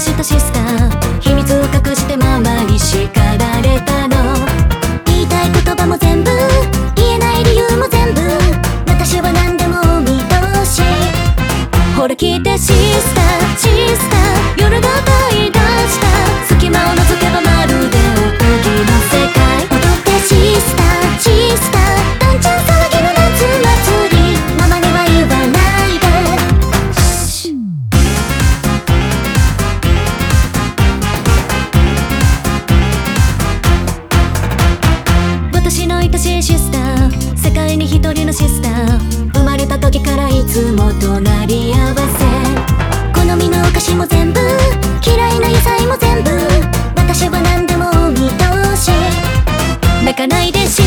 したシスター秘密を隠してママに叱られたの。言いたい言葉も全部言えない理由も全部。私は何でもお見通し。ほら聞いてシスターシスター。シスター生まれた時からいつも隣り合わせ。好みのお菓子も全部。嫌いな野菜も全部。私は何でもお見通し。泣かないでし